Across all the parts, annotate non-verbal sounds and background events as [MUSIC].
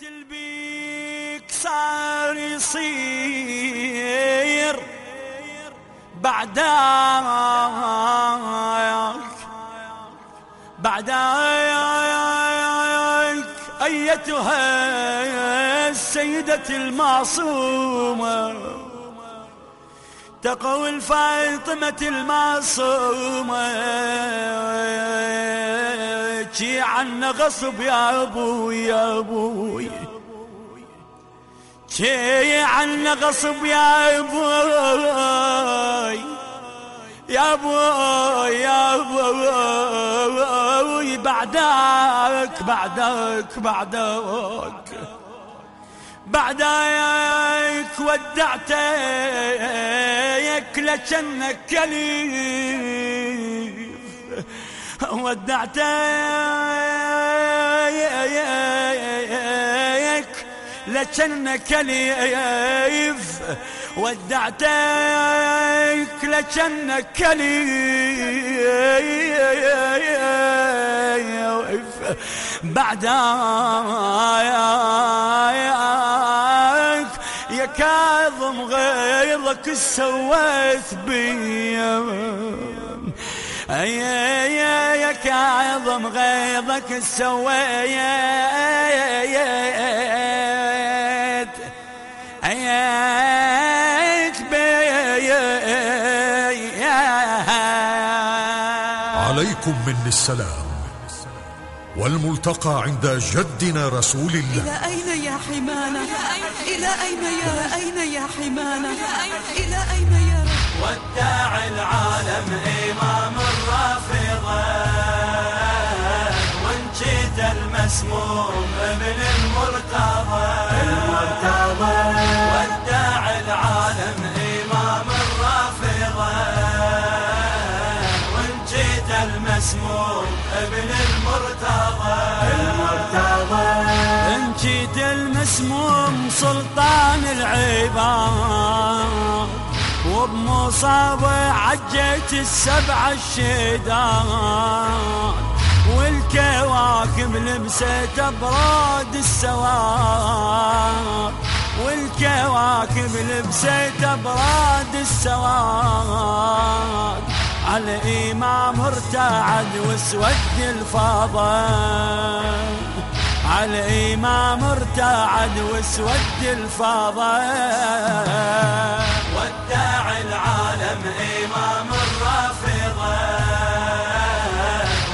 بيت البيك صار يصير بعدك بعدك أيتها السيدة المعصومة تقوى الفاطمة المعصومة. شي عنا غصب يا أبوي يا أبوي. شي عنا غصب يا أبوي. يا أبوي يا أبوي. بعدك بعدك بعدك. بعدك ودعتك لجنك كليف [LAUGHS] ودعتك لجنك كليف. ودعتك لجنك كليف. بعدك يا كاظم غيظك سويت بيا. يا يا يا كاظم غيظك سويت أيت عليكم مني السلام والملتقى عند جدنا رسول الله. إلى أين يا حمانة؟ إلى أين يا أين يا حمانة؟ إلى أين يا رب وداع العالم إمام الرافضة. وانجيت المسموم ابن المرتضى. المرتضى وداع العالم إمام الرافضة. المسموم المرتضى. المرتضى المسموم سلطان العباد. وبمصابة عجيت السبع الشيدان والكواكب لبست أبراد السواد. والكواكب لبست أبراد السواد. على الإمام ارتعد واسود الفضل. على الإمام ارتعد واسود الفضل. وداع العالم إمام الرافضة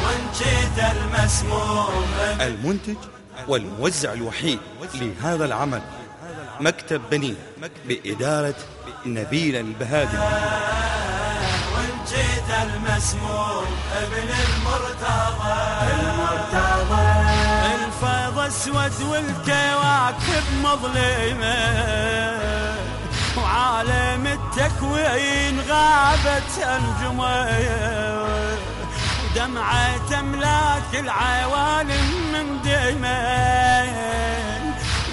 وانجيت المسموم. المنتج والموزع الوحيد لهذا العمل مكتب بنين بإدارة نبيل البهادي. وانجيت المسموم ابن المرتضى. المرتضى. الفيض اسود والكواكب مظلمة. وعالم التكوين غابت انجمه ودمعة املاك العوالم من دمين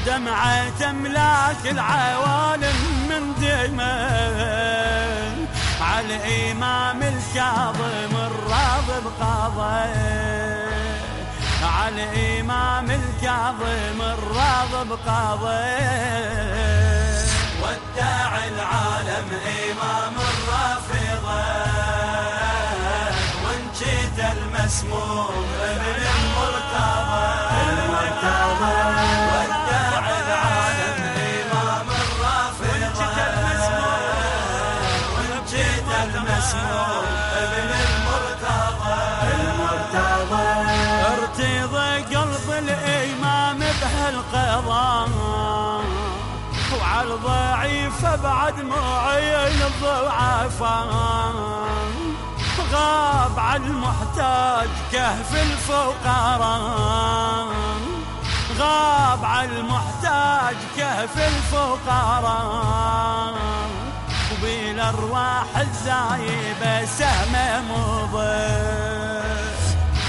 دمعة املاك العوالم من دمين على الامام الكاظم الراضي بقضى على الامام الكاظم الراضي بقضى وداع العالم إمام الرافضة. وانجيت المسموم ابن المرتضى. المرتضى وداع العالم إمام الرافضة. وانجيت المسموم. ابن المرتضى. المرتضى ارتضى قلب الإمام بهالقضاء. وعلى بعد معين الضعفان غاب على المحتاج كهف الفقراء غاب على المحتاج كهف الفقراء وبالارواح الزايبه سهم مضي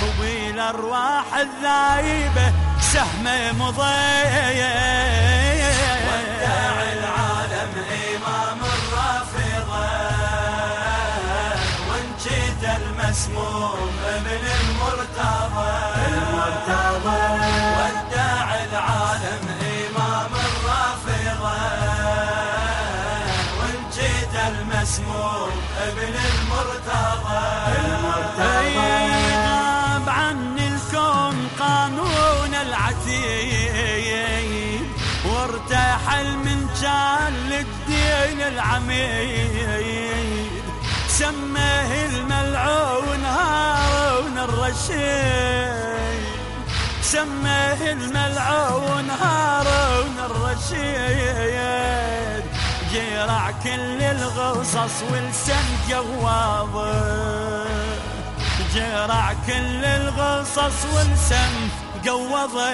وبالارواح الذايبه سهم مضي مسموم من المرتضى المرتضى ودع العالم إمام الرافضة ونجد المسموم ابن المرتضى المرتضى غاب عن الكون قانون العتيب وارتحل من جال الدين العميق. سماه الملعون هارون الرشيد. سماه الملعون هارون الرشيد. جرع كل الغصص والسن قواضه جرع كل الغصص والسم قوضه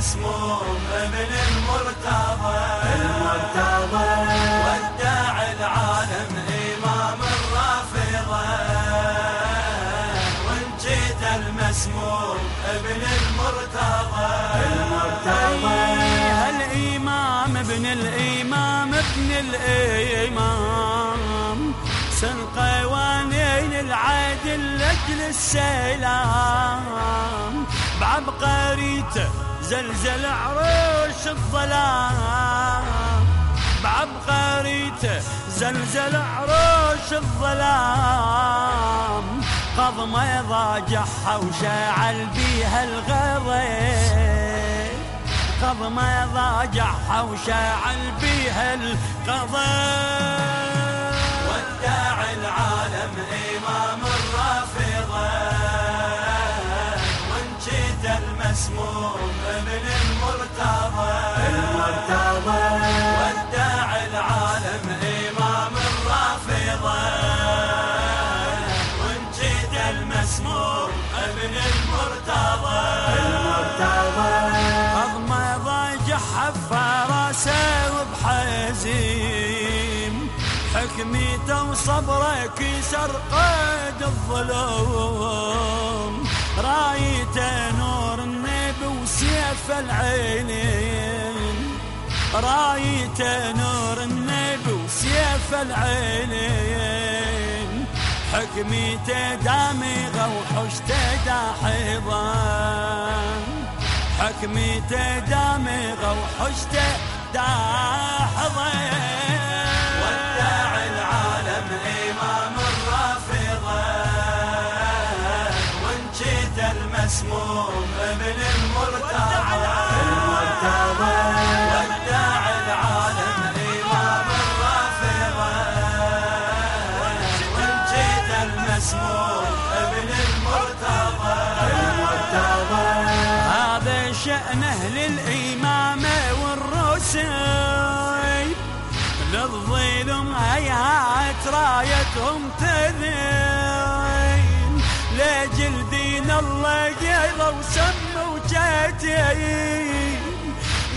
المسموم ابن المرتضى. المرتضى. وداع العالم إمام الرافضة. وانجد المسموم ابن المرتضى. المرتضى. الإمام ابن الإمام ابن الإمام. سن قوانين العدل لأجل السلام. بعبقريته زلزل عروش الظلام. بعبقريته زلزل عروش الظلام. قض ما يضاجعها وشاعل بيها الغضب قض ما ضاجعها وشاعل بيها القضاء المسموم ابن المرتضى المرتضى وداع العالم إمام الرافضة وانجد المسموم أبن المرتضى. المرتضى ما ضاجعها بفراسه وبحزيم حكميته وصبره كسر قيد الظلوم النبي وسيف العينين. رايته نور النبي وسيف العينين. حكميته دامغه وحشته داحضان حكميته دامغه وحشته داحضه وداع العالم إمام الرافضة. وانجد المسموم ابن رايتهم تذين لجل دين الله قيضة وسم وجتين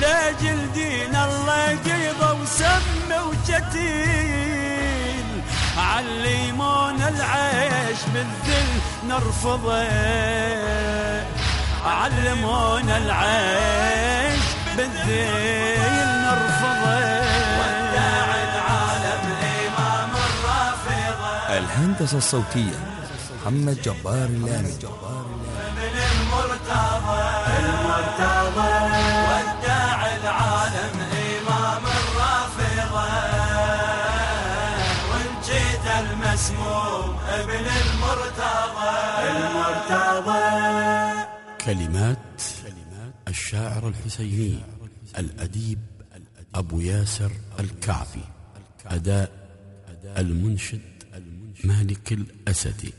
لجل دين الله قيضة وسم وجتين علمون العيش بالذل نرفضه. علمونا العيش بالذيل الهندسة الصوتية محمد جبار اللامي. من المرتضى المرتضى وداع العالم إمام الرافضة وانجد المسموم ابن المرتضى المرتضى كلمات الشاعر الحسيني الأديب أبو ياسر الكعبي أداء المنشد مالك الأسدي